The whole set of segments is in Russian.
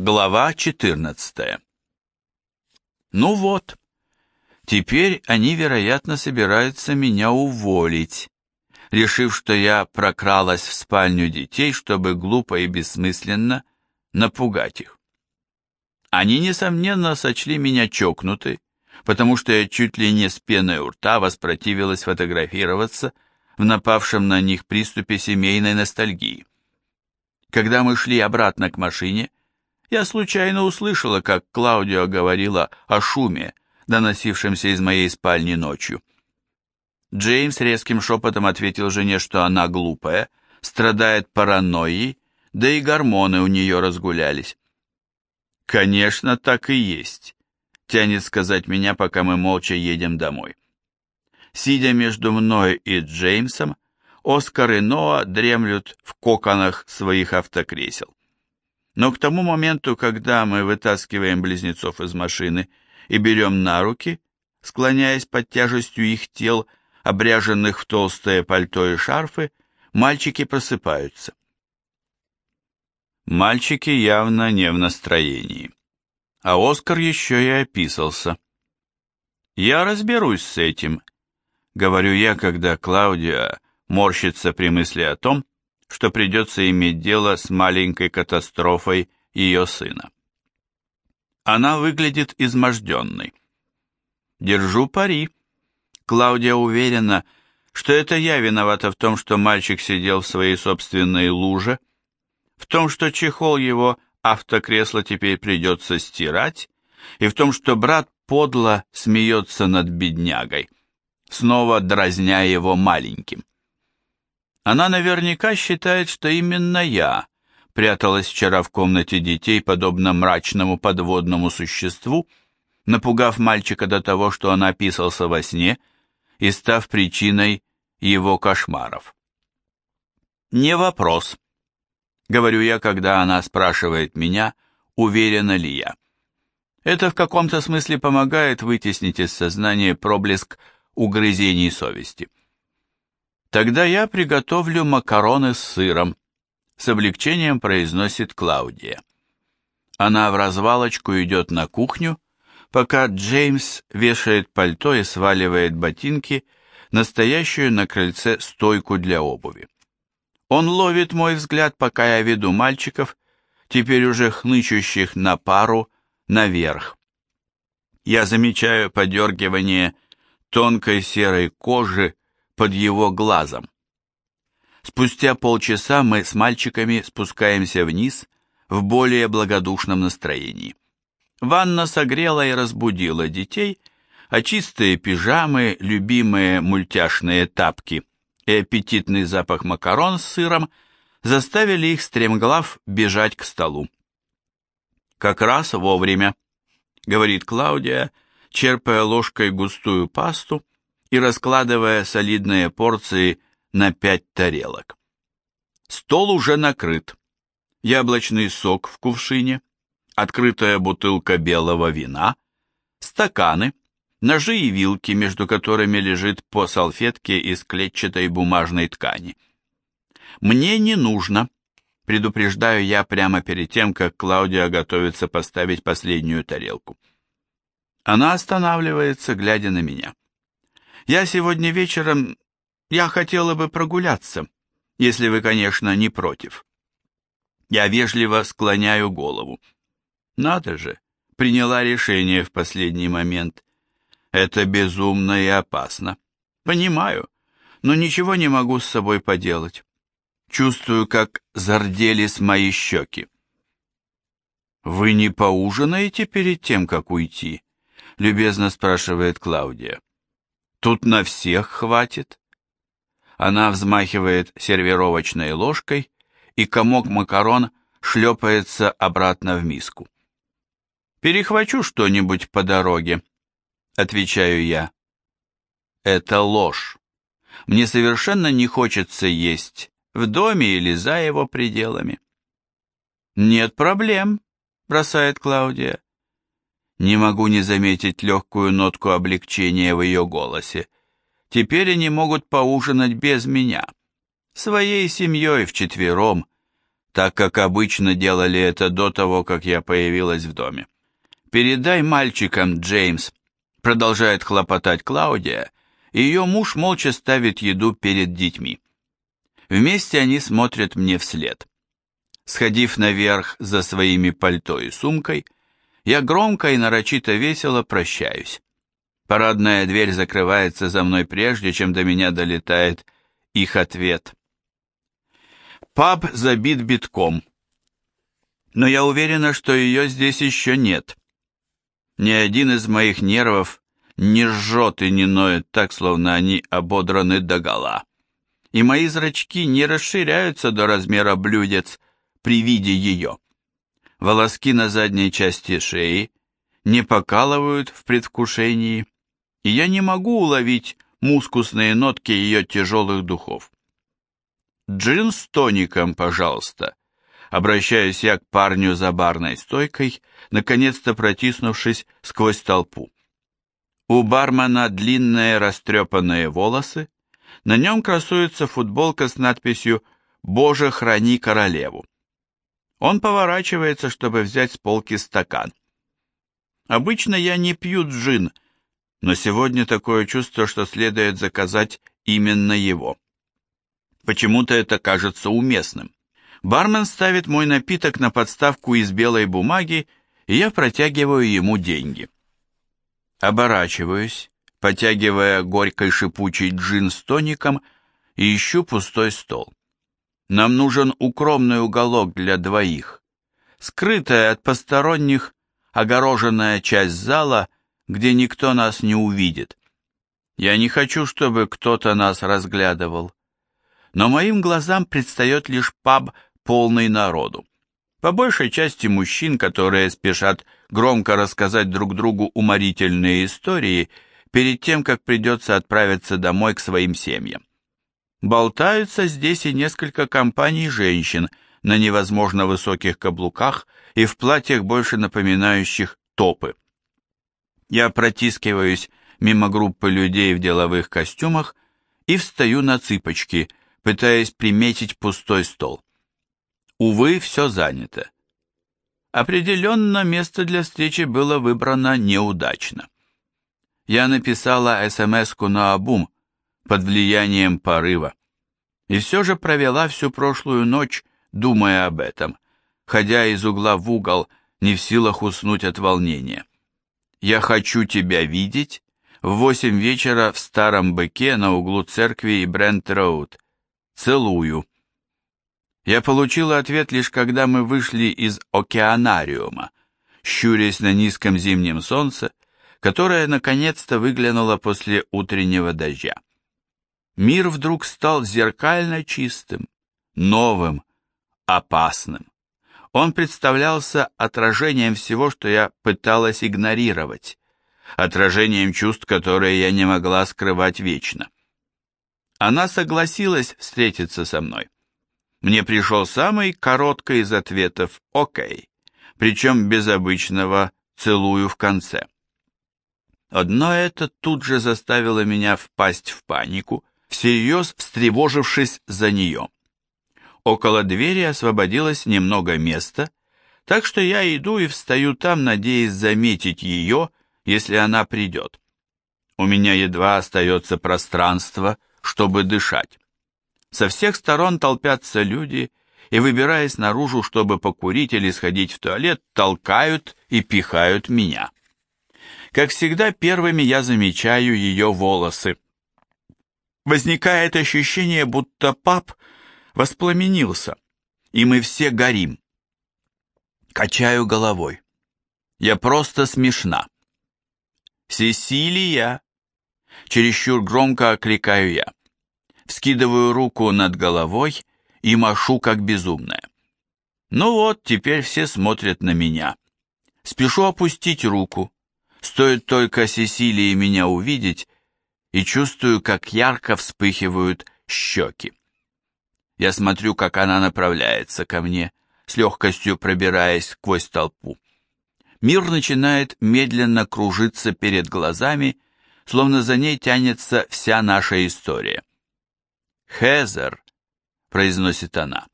Глава 14 Ну вот, теперь они, вероятно, собираются меня уволить, решив, что я прокралась в спальню детей, чтобы глупо и бессмысленно напугать их. Они, несомненно, сочли меня чокнутой, потому что я чуть ли не с пеной у рта воспротивилась фотографироваться в напавшем на них приступе семейной ностальгии. Когда мы шли обратно к машине, я случайно услышала, как Клаудио говорила о шуме, доносившемся из моей спальни ночью. Джеймс резким шепотом ответил жене, что она глупая, страдает паранойей, да и гормоны у нее разгулялись. «Конечно, так и есть», — тянет сказать меня, пока мы молча едем домой. Сидя между мной и Джеймсом, Оскар и Ноа дремлют в коконах своих автокресел. Но к тому моменту, когда мы вытаскиваем близнецов из машины и берем на руки, склоняясь под тяжестью их тел, обряженных в толстое пальто и шарфы, мальчики просыпаются. Мальчики явно не в настроении. А Оскар еще и описался. «Я разберусь с этим», — говорю я, когда Клаудия морщится при мысли о том, что придется иметь дело с маленькой катастрофой ее сына. Она выглядит изможденной. Держу пари. Клаудия уверена, что это я виновата в том, что мальчик сидел в своей собственной луже, в том, что чехол его автокресла теперь придется стирать, и в том, что брат подло смеется над беднягой, снова дразня его маленьким. Она наверняка считает, что именно я пряталась вчера в комнате детей, подобно мрачному подводному существу, напугав мальчика до того, что он описался во сне и став причиной его кошмаров. «Не вопрос», — говорю я, когда она спрашивает меня, уверена ли я. Это в каком-то смысле помогает вытеснить из сознания проблеск угрызений совести. Тогда я приготовлю макароны с сыром, с облегчением произносит Клаудия. Она в развалочку идет на кухню, пока Джеймс вешает пальто и сваливает ботинки, настоящую на крыльце стойку для обуви. Он ловит мой взгляд, пока я веду мальчиков, теперь уже хнычущих на пару, наверх. Я замечаю подергивание тонкой серой кожи под его глазом. Спустя полчаса мы с мальчиками спускаемся вниз в более благодушном настроении. Ванна согрела и разбудила детей, а чистые пижамы, любимые мультяшные тапки и аппетитный запах макарон с сыром заставили их стремглав бежать к столу. «Как раз вовремя», — говорит Клаудия, черпая ложкой густую пасту и раскладывая солидные порции на пять тарелок. Стол уже накрыт. Яблочный сок в кувшине, открытая бутылка белого вина, стаканы, ножи и вилки, между которыми лежит по салфетке из клетчатой бумажной ткани. Мне не нужно, предупреждаю я прямо перед тем, как Клаудия готовится поставить последнюю тарелку. Она останавливается, глядя на меня. Я сегодня вечером... Я хотела бы прогуляться, если вы, конечно, не против. Я вежливо склоняю голову. Надо же, приняла решение в последний момент. Это безумно и опасно. Понимаю, но ничего не могу с собой поделать. Чувствую, как зарделись мои щеки. «Вы не поужинаете перед тем, как уйти?» — любезно спрашивает Клаудия. Тут на всех хватит. Она взмахивает сервировочной ложкой, и комок макарон шлепается обратно в миску. «Перехвачу что-нибудь по дороге», — отвечаю я. Это ложь. Мне совершенно не хочется есть, в доме или за его пределами. «Нет проблем», — бросает Клаудия. Не могу не заметить легкую нотку облегчения в ее голосе. Теперь они могут поужинать без меня. Своей семьей вчетвером. так как обычно делали это до того, как я появилась в доме. «Передай мальчикам, Джеймс», — продолжает хлопотать Клаудия, и ее муж молча ставит еду перед детьми. Вместе они смотрят мне вслед. Сходив наверх за своими пальто и сумкой, я громко и нарочито весело прощаюсь. Парадная дверь закрывается за мной прежде, чем до меня долетает их ответ. Паб забит битком. Но я уверена, что ее здесь еще нет. Ни один из моих нервов не жжет и не ноет так, словно они ободраны догола. И мои зрачки не расширяются до размера блюдец при виде ее. Волоски на задней части шеи не покалывают в предвкушении, и я не могу уловить мускусные нотки ее тяжелых духов. «Джин с тоником, пожалуйста», обращаюсь я к парню за барной стойкой, наконец-то протиснувшись сквозь толпу. У бармена длинные растрепанные волосы, на нем красуется футболка с надписью «Боже, храни королеву». Он поворачивается, чтобы взять с полки стакан. Обычно я не пью джин, но сегодня такое чувство, что следует заказать именно его. Почему-то это кажется уместным. Бармен ставит мой напиток на подставку из белой бумаги, и я протягиваю ему деньги. Оборачиваюсь, потягивая горькой шипучий джин с тоником, и ищу пустой стол. Нам нужен укромный уголок для двоих, скрытая от посторонних, огороженная часть зала, где никто нас не увидит. Я не хочу, чтобы кто-то нас разглядывал. Но моим глазам предстает лишь паб, полный народу. По большей части мужчин, которые спешат громко рассказать друг другу уморительные истории перед тем, как придется отправиться домой к своим семьям. Болтаются здесь и несколько компаний женщин на невозможно высоких каблуках и в платьях, больше напоминающих топы. Я протискиваюсь мимо группы людей в деловых костюмах и встаю на цыпочки, пытаясь приметить пустой стол. Увы, все занято. Определенно, место для встречи было выбрано неудачно. Я написала СМС-ку на обум, под влиянием порыва. И все же провела всю прошлую ночь, думая об этом, ходя из угла в угол, не в силах уснуть от волнения. «Я хочу тебя видеть» в восемь вечера в старом быке на углу церкви и Брент-Роуд. Целую. Я получила ответ лишь когда мы вышли из океанариума, щурясь на низком зимнем солнце, которое наконец-то выглянуло после утреннего дождя. Мир вдруг стал зеркально чистым, новым, опасным. Он представлялся отражением всего, что я пыталась игнорировать, отражением чувств, которые я не могла скрывать вечно. Она согласилась встретиться со мной. Мне пришел самый короткий из ответов «Окей», причем без обычного «целую» в конце. Одно это тут же заставило меня впасть в панику, всерьез встревожившись за нее. Около двери освободилось немного места, так что я иду и встаю там, надеясь заметить ее, если она придет. У меня едва остается пространство, чтобы дышать. Со всех сторон толпятся люди, и, выбираясь наружу, чтобы покурить или сходить в туалет, толкают и пихают меня. Как всегда, первыми я замечаю ее волосы. Возникает ощущение, будто пап воспламенился, и мы все горим. Качаю головой. Я просто смешна. «Сесилия!» Чересчур громко окликаю я. Вскидываю руку над головой и машу как безумная. Ну вот, теперь все смотрят на меня. Спешу опустить руку. Стоит только Сесилии меня увидеть, и чувствую, как ярко вспыхивают щеки. Я смотрю, как она направляется ко мне, с легкостью пробираясь сквозь толпу. Мир начинает медленно кружиться перед глазами, словно за ней тянется вся наша история. «Хезер», — произносит она.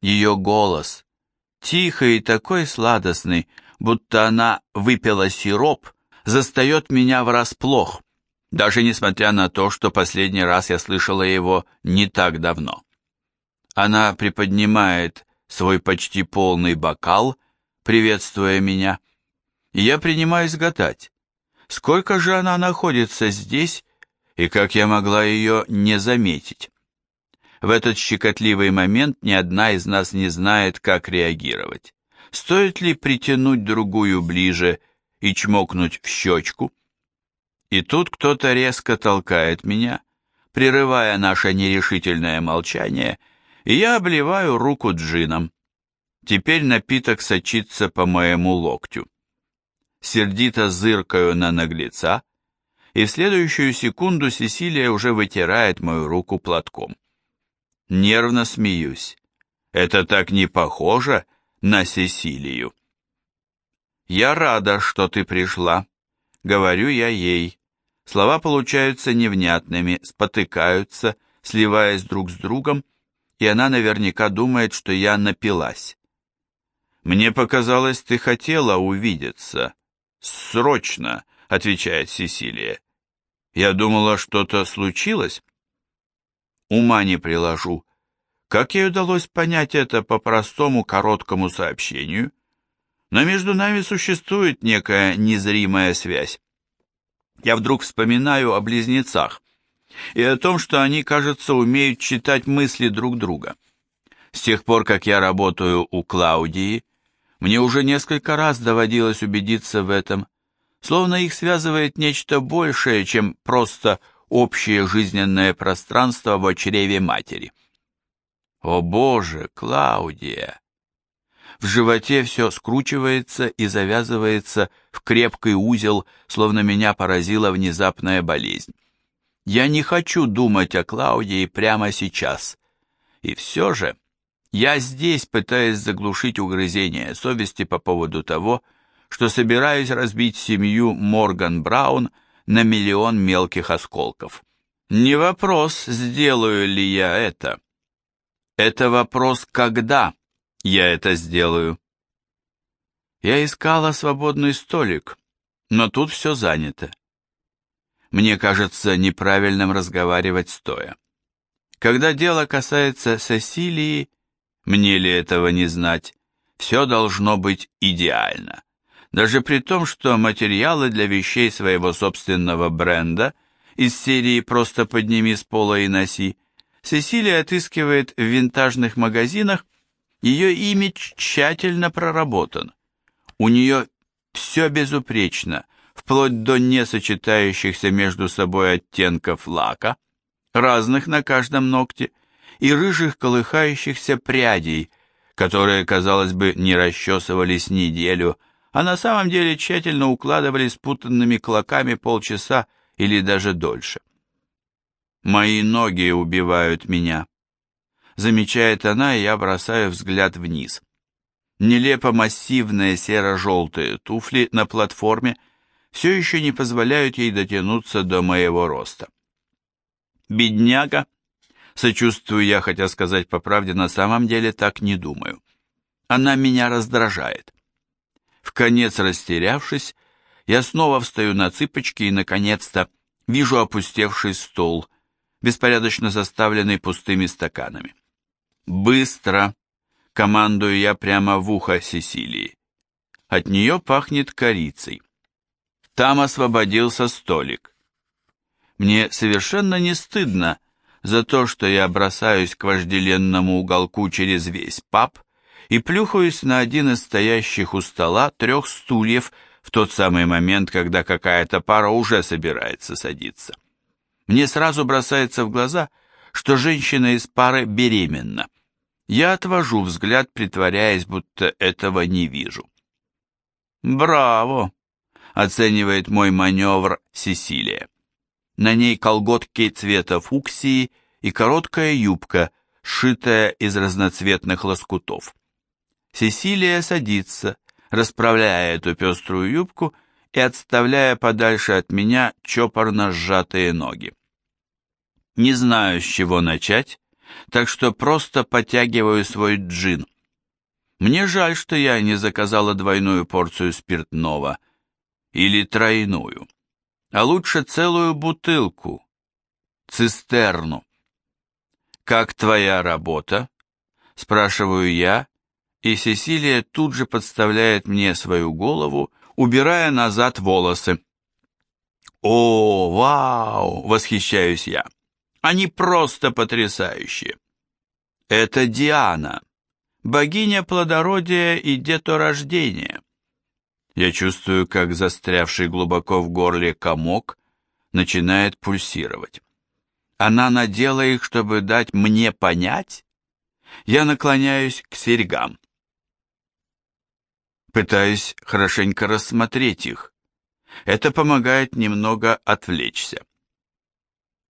Ее голос, тихий и такой сладостный, будто она выпила сироп, застает меня врасплох, даже несмотря на то, что последний раз я слышала его не так давно. Она приподнимает свой почти полный бокал, приветствуя меня, и я принимаюсь гадать, сколько же она находится здесь и как я могла ее не заметить. В этот щекотливый момент ни одна из нас не знает, как реагировать. Стоит ли притянуть другую ближе и чмокнуть в щечку? И тут кто-то резко толкает меня, прерывая наше нерешительное молчание, и я обливаю руку джином. Теперь напиток сочится по моему локтю. Сердито зыркаю на наглеца, и в следующую секунду Сесилия уже вытирает мою руку платком. Нервно смеюсь. Это так не похоже на Сесилию. «Я рада, что ты пришла», — говорю я ей. Слова получаются невнятными, спотыкаются, сливаясь друг с другом, и она наверняка думает, что я напилась. «Мне показалось, ты хотела увидеться. Срочно», — отвечает Сесилия. «Я думала, что-то случилось». Ума не приложу. Как ей удалось понять это по простому короткому сообщению? Но между нами существует некая незримая связь. Я вдруг вспоминаю о близнецах и о том, что они, кажется, умеют читать мысли друг друга. С тех пор, как я работаю у Клаудии, мне уже несколько раз доводилось убедиться в этом, словно их связывает нечто большее, чем просто общее жизненное пространство в чреве матери. О боже, Клаудия! В животе все скручивается и завязывается в крепкий узел, словно меня поразила внезапная болезнь. Я не хочу думать о Клаудии прямо сейчас. И все же я здесь пытаюсь заглушить угрызение совести по поводу того, что собираюсь разбить семью Морган Браун на миллион мелких осколков. Не вопрос, сделаю ли я это. Это вопрос, когда я это сделаю. Я искала свободный столик, но тут все занято. Мне кажется неправильным разговаривать стоя. Когда дело касается Сесилии, мне ли этого не знать, все должно быть идеально даже при том, что материалы для вещей своего собственного бренда из серии «Просто подними с пола и носи» Сесилия отыскивает в винтажных магазинах, ее имидж тщательно проработан. У нее все безупречно, вплоть до несочетающихся между собой оттенков лака, разных на каждом ногте, и рыжих колыхающихся прядей, которые, казалось бы, не расчесывались неделю, а на самом деле тщательно укладывали спутанными клоками полчаса или даже дольше. «Мои ноги убивают меня», — замечает она, и я бросаю взгляд вниз. Нелепо массивные серо-желтые туфли на платформе все еще не позволяют ей дотянуться до моего роста. «Бедняга», — сочувствую я, хотя сказать по правде, на самом деле так не думаю. Она меня раздражает. В конец растерявшись, я снова встаю на цыпочки и, наконец-то, вижу опустевший стол, беспорядочно заставленный пустыми стаканами. «Быстро!» — командую я прямо в ухо Сесилии. От нее пахнет корицей. Там освободился столик. Мне совершенно не стыдно за то, что я бросаюсь к вожделенному уголку через весь паб и плюхаюсь на один из стоящих у стола трех стульев в тот самый момент, когда какая-то пара уже собирается садиться. Мне сразу бросается в глаза, что женщина из пары беременна. Я отвожу взгляд, притворяясь, будто этого не вижу. «Браво!» — оценивает мой маневр Сесилия. На ней колготки цвета фуксии и короткая юбка, сшитая из разноцветных лоскутов. Сесилия садится, расправляя эту пеструю юбку и отставляя подальше от меня чопорно сжатые ноги. Не знаю, с чего начать, так что просто подтягиваю свой джин. Мне жаль, что я не заказала двойную порцию спиртного или тройную, а лучше целую бутылку, цистерну. «Как твоя работа?» – спрашиваю я, и Сесилия тут же подставляет мне свою голову, убирая назад волосы. «О, вау!» – восхищаюсь я. «Они просто потрясающие!» «Это Диана, богиня плодородия и деторождения». Я чувствую, как застрявший глубоко в горле комок начинает пульсировать. Она надела их, чтобы дать мне понять? Я наклоняюсь к серьгам. Пытаюсь хорошенько рассмотреть их. Это помогает немного отвлечься.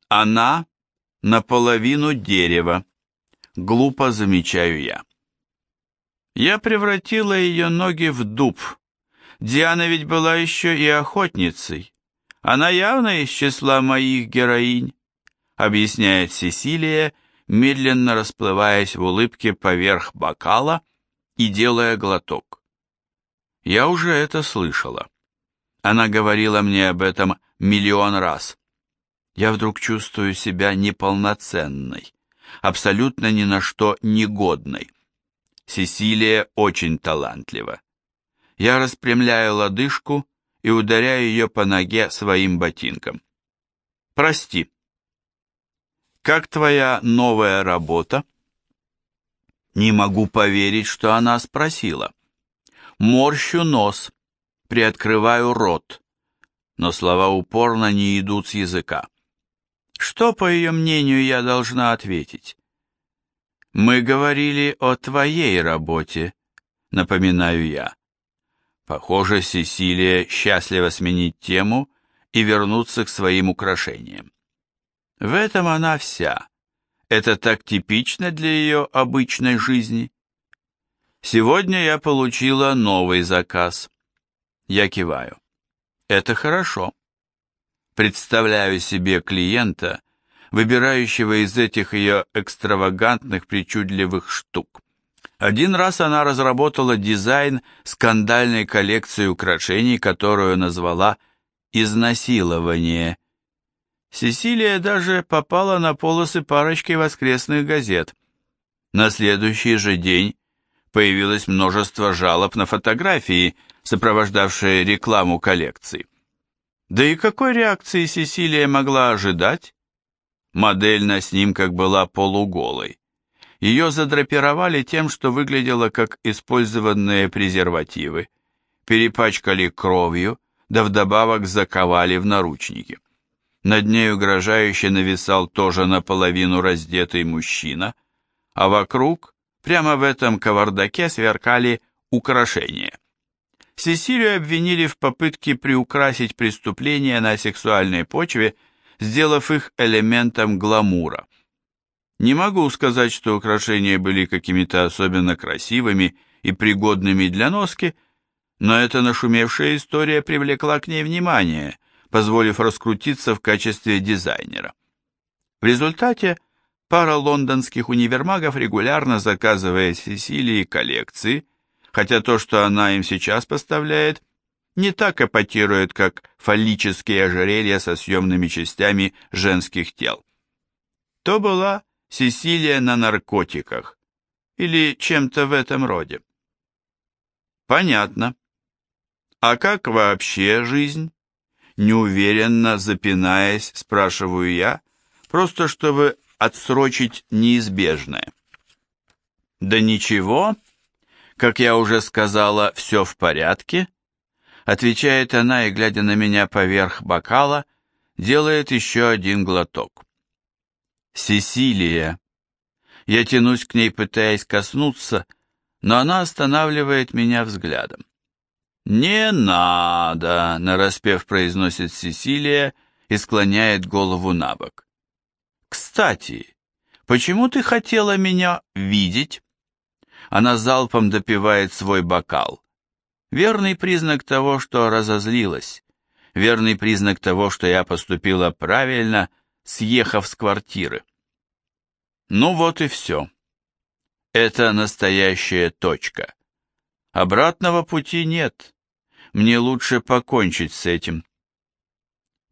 Она наполовину дерева. Глупо замечаю я. Я превратила ее ноги в дуб. Диана ведь была еще и охотницей. Она явно из числа моих героинь, объясняет Сесилия, медленно расплываясь в улыбке поверх бокала и делая глоток. Я уже это слышала. Она говорила мне об этом миллион раз. Я вдруг чувствую себя неполноценной, абсолютно ни на что негодной. Сесилия очень талантлива. Я распрямляю лодыжку и ударяю ее по ноге своим ботинком. Прости. Как твоя новая работа? Не могу поверить, что она спросила. Морщу нос, приоткрываю рот, но слова упорно не идут с языка. Что, по ее мнению, я должна ответить? Мы говорили о твоей работе, напоминаю я. Похоже, Сесилия счастлива сменить тему и вернуться к своим украшениям. В этом она вся. Это так типично для ее обычной жизни. Сегодня я получила новый заказ. Я киваю. Это хорошо. Представляю себе клиента, выбирающего из этих ее экстравагантных причудливых штук. Один раз она разработала дизайн скандальной коллекции украшений, которую назвала «Изнасилование». Сесилия даже попала на полосы парочки воскресных газет. На следующий же день появилось множество жалоб на фотографии, сопровождавшие рекламу коллекции. Да и какой реакции Сесилия могла ожидать? Модель на снимках была полуголой. Ее задрапировали тем, что выглядело как использованные презервативы, перепачкали кровью, да вдобавок заковали в наручники. Над ней угрожающе нависал тоже наполовину раздетый мужчина, а вокруг Прямо в этом кавардаке сверкали украшения. Сесилию обвинили в попытке приукрасить преступления на сексуальной почве, сделав их элементом гламура. Не могу сказать, что украшения были какими-то особенно красивыми и пригодными для носки, но эта нашумевшая история привлекла к ней внимание, позволив раскрутиться в качестве дизайнера. В результате Пара лондонских универмагов регулярно заказывает Сесилии коллекции, хотя то, что она им сейчас поставляет, не так эпатирует, как фаллические ожерелья со съемными частями женских тел. То была Сесилия на наркотиках или чем-то в этом роде. Понятно. А как вообще жизнь? Неуверенно запинаясь, спрашиваю я, просто чтобы отсрочить неизбежное. Да ничего, как я уже сказала, все в порядке, отвечает она и, глядя на меня поверх бокала, делает еще один глоток. Сесилия. Я тянусь к ней, пытаясь коснуться, но она останавливает меня взглядом. «Не надо!» — нараспев произносит Сесилия и склоняет голову на бок. «Кстати, почему ты хотела меня видеть?» Она залпом допивает свой бокал. Верный признак того, что разозлилась. Верный признак того, что я поступила правильно, съехав с квартиры. Ну вот и все. Это настоящая точка. Обратного пути нет. Мне лучше покончить с этим.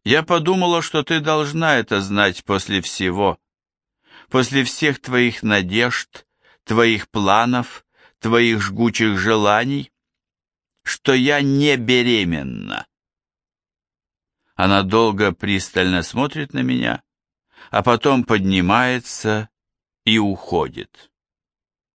Я подумала, что ты должна это знать после всего. После всех твоих надежд, твоих планов, твоих жгучих желаний, что я не беременна. Она долго пристально смотрит на меня, а потом поднимается и уходит.